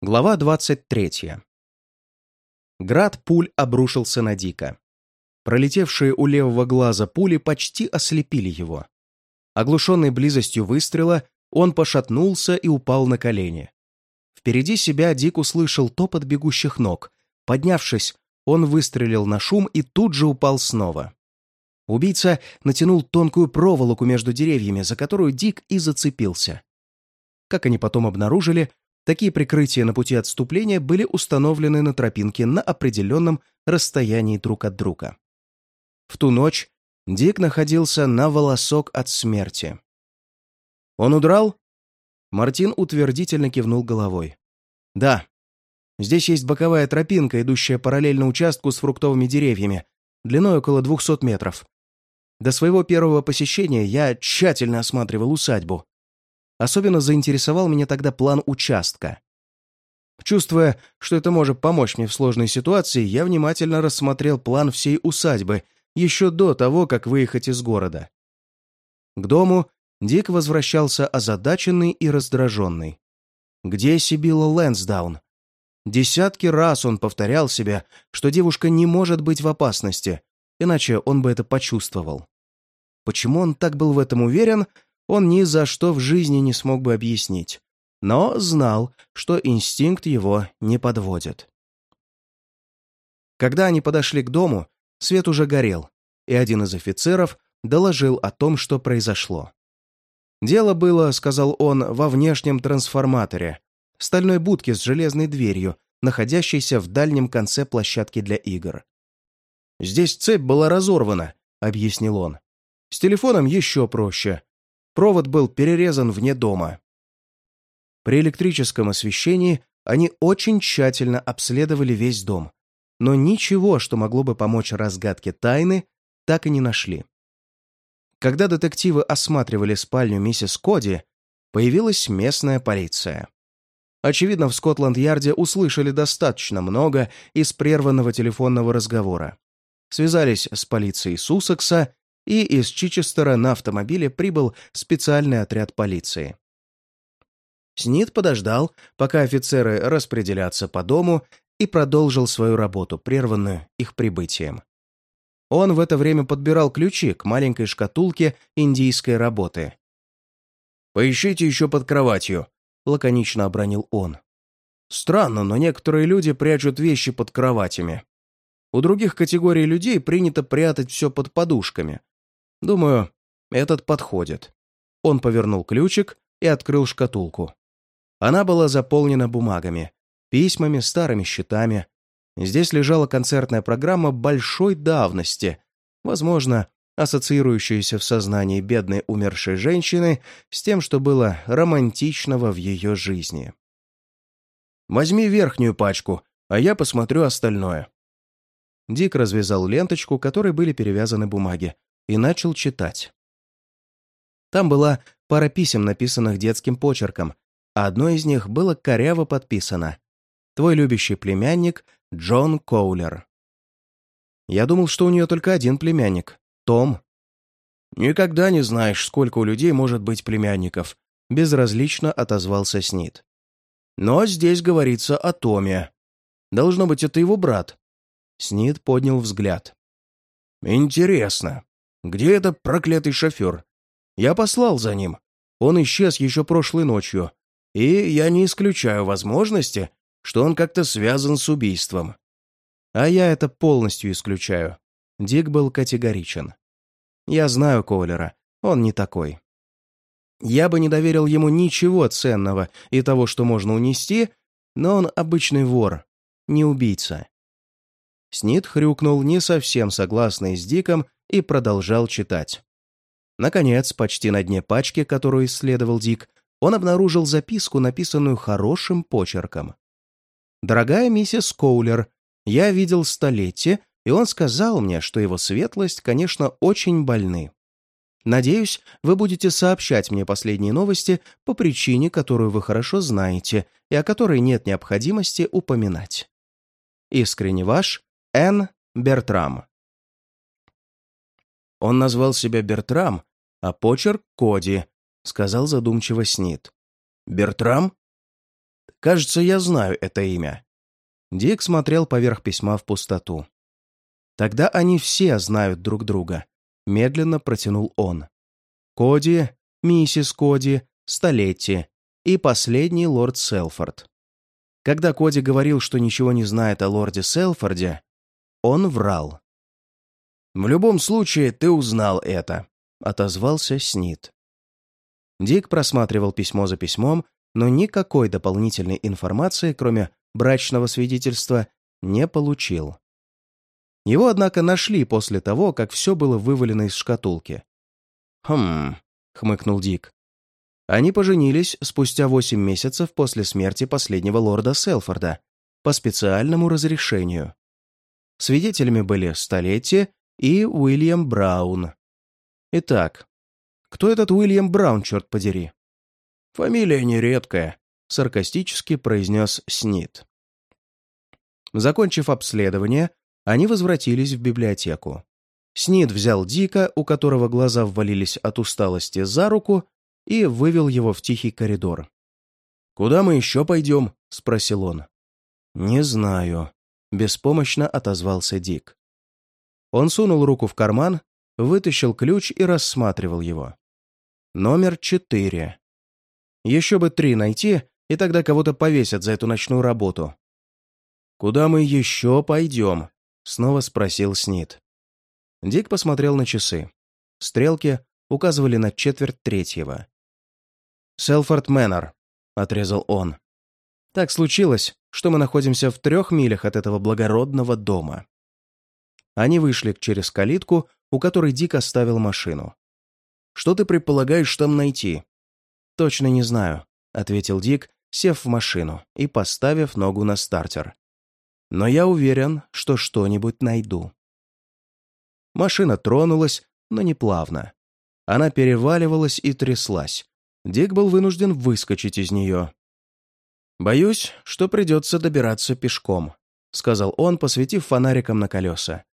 Глава 23. Град пуль обрушился на Дика. Пролетевшие у левого глаза пули почти ослепили его. Оглушенный близостью выстрела, он пошатнулся и упал на колени. Впереди себя Дик услышал топот бегущих ног. Поднявшись, он выстрелил на шум и тут же упал снова. Убийца натянул тонкую проволоку между деревьями, за которую Дик и зацепился. Как они потом обнаружили, Такие прикрытия на пути отступления были установлены на тропинке на определенном расстоянии друг от друга. В ту ночь Дик находился на волосок от смерти. «Он удрал?» Мартин утвердительно кивнул головой. «Да. Здесь есть боковая тропинка, идущая параллельно участку с фруктовыми деревьями, длиной около 200 метров. До своего первого посещения я тщательно осматривал усадьбу. Особенно заинтересовал меня тогда план участка. Чувствуя, что это может помочь мне в сложной ситуации, я внимательно рассмотрел план всей усадьбы еще до того, как выехать из города. К дому Дик возвращался озадаченный и раздраженный. Где Сибилла Лэнсдаун? Десятки раз он повторял себе, что девушка не может быть в опасности, иначе он бы это почувствовал. Почему он так был в этом уверен, он ни за что в жизни не смог бы объяснить, но знал, что инстинкт его не подводит. Когда они подошли к дому, свет уже горел, и один из офицеров доложил о том, что произошло. Дело было, сказал он, во внешнем трансформаторе, стальной будке с железной дверью, находящейся в дальнем конце площадки для игр. «Здесь цепь была разорвана», — объяснил он. «С телефоном еще проще. Провод был перерезан вне дома. При электрическом освещении они очень тщательно обследовали весь дом, но ничего, что могло бы помочь разгадке тайны, так и не нашли. Когда детективы осматривали спальню миссис Коди, появилась местная полиция. Очевидно, в Скотланд-Ярде услышали достаточно много из прерванного телефонного разговора. Связались с полицией Суссекса и из Чичестера на автомобиле прибыл специальный отряд полиции. Снит подождал, пока офицеры распределятся по дому, и продолжил свою работу, прерванную их прибытием. Он в это время подбирал ключи к маленькой шкатулке индийской работы. «Поищите еще под кроватью», — лаконично обронил он. «Странно, но некоторые люди прячут вещи под кроватями. У других категорий людей принято прятать все под подушками, Думаю, этот подходит. Он повернул ключик и открыл шкатулку. Она была заполнена бумагами, письмами, старыми счетами. Здесь лежала концертная программа большой давности, возможно, ассоциирующаяся в сознании бедной умершей женщины с тем, что было романтичного в ее жизни. «Возьми верхнюю пачку, а я посмотрю остальное». Дик развязал ленточку, которой были перевязаны бумаги, и начал читать. Там была пара писем, написанных детским почерком, а одно из них было коряво подписано «Твой любящий племянник Джон Коулер». Я думал, что у нее только один племянник — Том. «Никогда не знаешь, сколько у людей может быть племянников», — безразлично отозвался Снит. «Но здесь говорится о Томе. Должно быть, это его брат». Снит поднял взгляд. «Интересно. Где этот проклятый шофер? Я послал за ним. Он исчез еще прошлой ночью. И я не исключаю возможности, что он как-то связан с убийством. А я это полностью исключаю. Дик был категоричен. Я знаю Колера, он не такой. Я бы не доверил ему ничего ценного и того, что можно унести, но он обычный вор, не убийца. Снит хрюкнул, не совсем согласный с Диком, и продолжал читать. Наконец, почти на дне пачки, которую исследовал Дик, он обнаружил записку, написанную хорошим почерком. «Дорогая миссис Коулер, я видел столетие, и он сказал мне, что его светлость, конечно, очень больны. Надеюсь, вы будете сообщать мне последние новости по причине, которую вы хорошо знаете и о которой нет необходимости упоминать. Искренне ваш, Н. Бертрам. Он назвал себя Бертрам, а почерк — Коди, сказал задумчиво Снит. Бертрам? Кажется, я знаю это имя». Дик смотрел поверх письма в пустоту. «Тогда они все знают друг друга», — медленно протянул он. «Коди, миссис Коди, Столетти и последний лорд Селфорд. Когда Коди говорил, что ничего не знает о лорде Селфорде, он врал. «В любом случае, ты узнал это», — отозвался Снит. Дик просматривал письмо за письмом, но никакой дополнительной информации, кроме брачного свидетельства, не получил. Его, однако, нашли после того, как все было вывалено из шкатулки. «Хм», — хмыкнул Дик. Они поженились спустя восемь месяцев после смерти последнего лорда Селфорда по специальному разрешению. Свидетелями были Столетие и Уильям Браун. Итак, кто этот Уильям Браун, черт подери? Фамилия нередкая, саркастически произнес Снит. Закончив обследование, они возвратились в библиотеку. Снит взял Дика, у которого глаза ввалились от усталости, за руку и вывел его в тихий коридор. «Куда мы еще пойдем?» — спросил он. «Не знаю», — беспомощно отозвался Дик. Он сунул руку в карман, вытащил ключ и рассматривал его. Номер четыре. Еще бы три найти, и тогда кого-то повесят за эту ночную работу. «Куда мы еще пойдем?» — снова спросил Снит. Дик посмотрел на часы. Стрелки указывали на четверть третьего. «Селфорд Мэннер», — отрезал он. «Так случилось, что мы находимся в трех милях от этого благородного дома». Они вышли через калитку, у которой Дик оставил машину. «Что ты предполагаешь там найти?» «Точно не знаю», — ответил Дик, сев в машину и поставив ногу на стартер. «Но я уверен, что что-нибудь найду». Машина тронулась, но не плавно. Она переваливалась и тряслась. Дик был вынужден выскочить из нее. «Боюсь, что придется добираться пешком», — сказал он, посветив фонариком на колеса.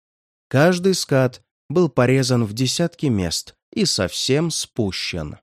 Каждый скат был порезан в десятки мест и совсем спущен.